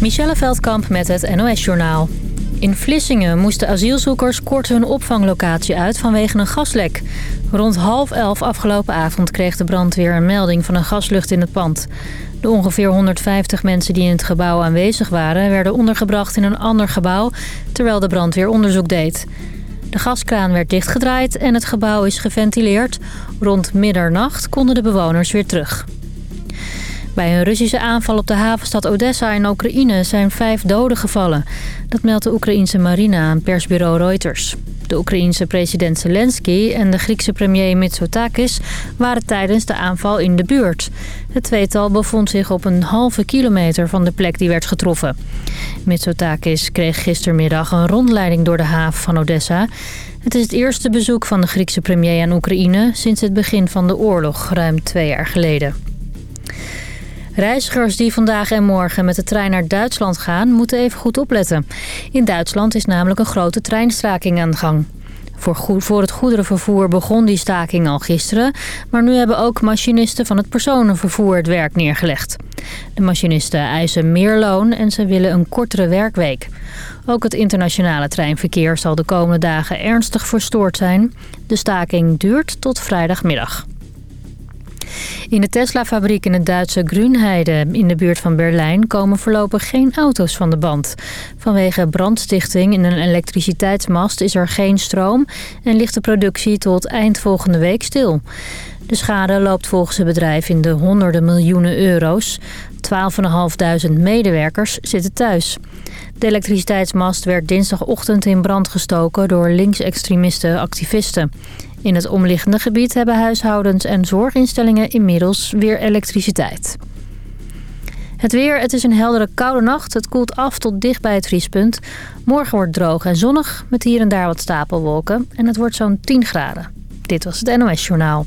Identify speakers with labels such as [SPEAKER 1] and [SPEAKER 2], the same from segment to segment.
[SPEAKER 1] Michelle Veldkamp met het NOS-journaal. In Vlissingen moesten asielzoekers kort hun opvanglocatie uit vanwege een gaslek. Rond half elf afgelopen avond kreeg de brandweer een melding van een gaslucht in het pand. De ongeveer 150 mensen die in het gebouw aanwezig waren... werden ondergebracht in een ander gebouw, terwijl de brandweer onderzoek deed. De gaskraan werd dichtgedraaid en het gebouw is geventileerd. Rond middernacht konden de bewoners weer terug. Bij een Russische aanval op de havenstad Odessa in Oekraïne zijn vijf doden gevallen. Dat meldt de Oekraïense marine aan persbureau Reuters. De Oekraïense president Zelensky en de Griekse premier Mitsotakis waren tijdens de aanval in de buurt. Het tweetal bevond zich op een halve kilometer van de plek die werd getroffen. Mitsotakis kreeg gistermiddag een rondleiding door de haven van Odessa. Het is het eerste bezoek van de Griekse premier aan Oekraïne sinds het begin van de oorlog, ruim twee jaar geleden. Reizigers die vandaag en morgen met de trein naar Duitsland gaan... moeten even goed opletten. In Duitsland is namelijk een grote treinstaking aan de gang. Voor het goederenvervoer begon die staking al gisteren... maar nu hebben ook machinisten van het personenvervoer het werk neergelegd. De machinisten eisen meer loon en ze willen een kortere werkweek. Ook het internationale treinverkeer zal de komende dagen ernstig verstoord zijn. De staking duurt tot vrijdagmiddag. In de Tesla-fabriek in het Duitse Grünheide in de buurt van Berlijn komen voorlopig geen auto's van de band. Vanwege brandstichting in een elektriciteitsmast is er geen stroom en ligt de productie tot eind volgende week stil. De schade loopt volgens het bedrijf in de honderden miljoenen euro's. 12.500 medewerkers zitten thuis. De elektriciteitsmast werd dinsdagochtend in brand gestoken door linksextremiste activisten. In het omliggende gebied hebben huishoudens en zorginstellingen inmiddels weer elektriciteit. Het weer, het is een heldere koude nacht. Het koelt af tot dicht bij het vriespunt. Morgen wordt droog en zonnig met hier en daar wat stapelwolken. En het wordt zo'n 10 graden. Dit was het NOS Journaal.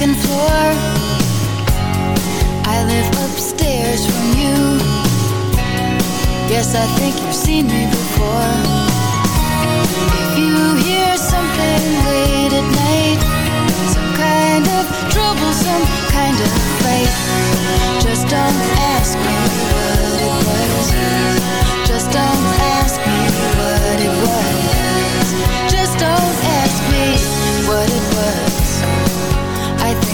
[SPEAKER 2] Second floor. I live upstairs from you. Yes, I think you've seen me before. If you hear something late at night Some kind of trouble, some kind of fight Just don't ask me what it was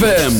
[SPEAKER 3] ZFM.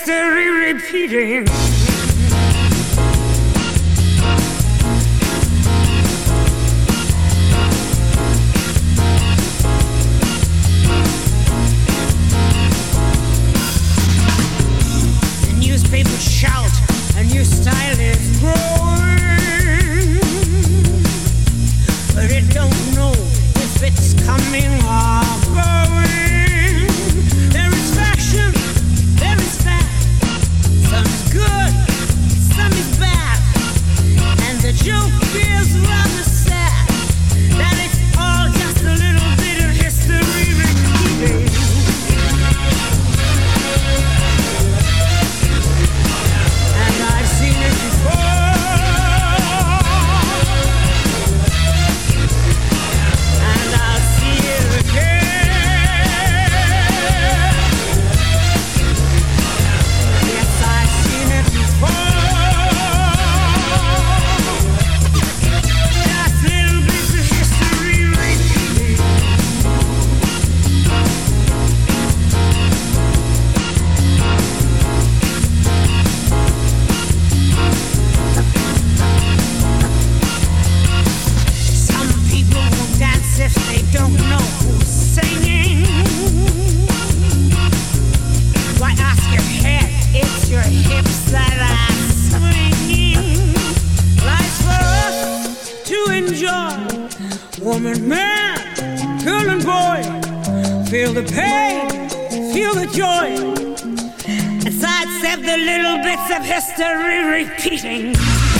[SPEAKER 3] history repeating.
[SPEAKER 4] joy as I accept the little bits of history repeating.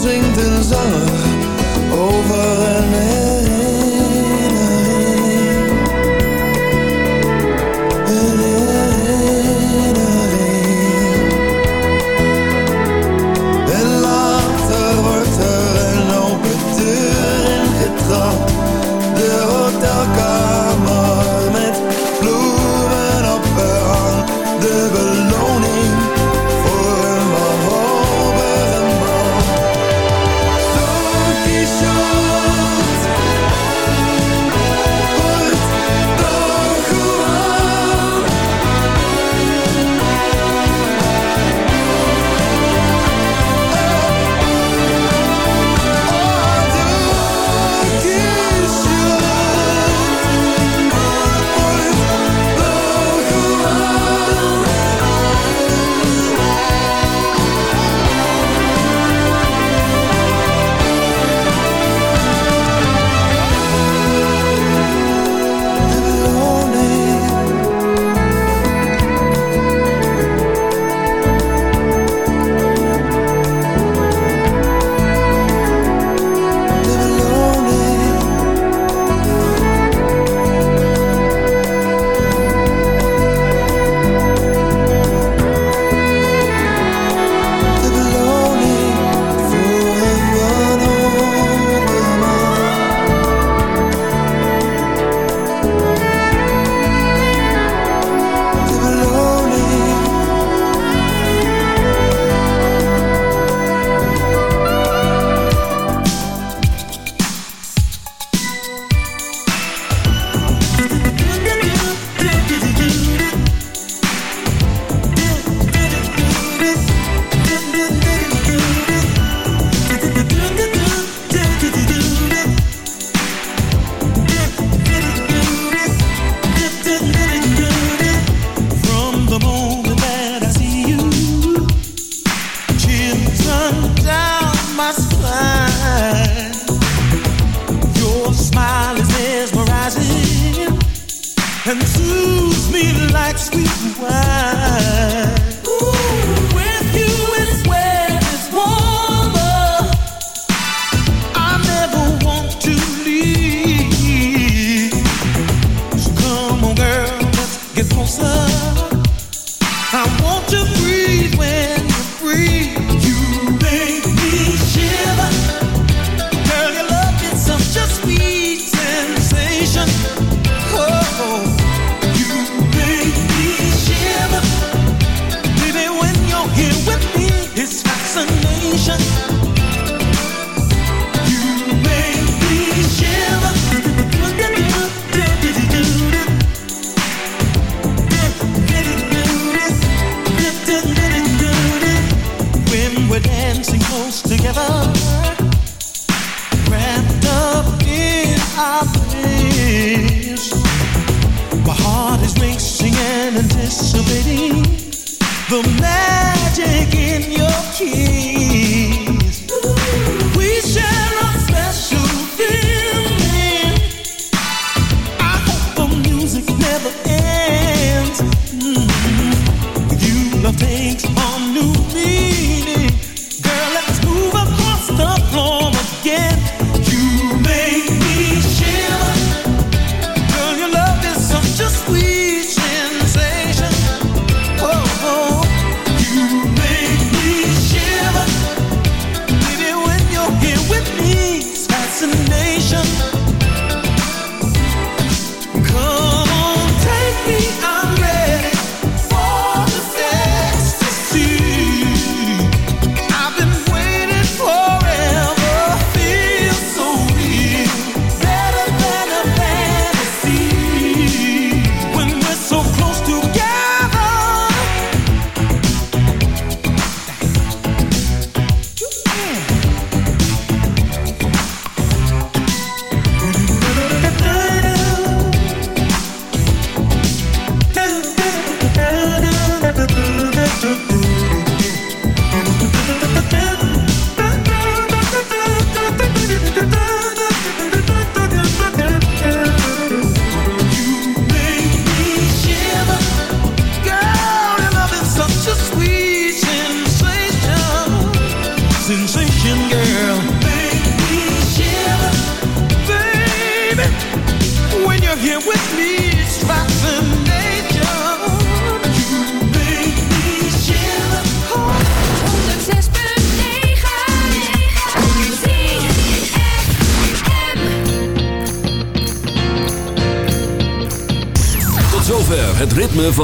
[SPEAKER 4] Zingt een zanger over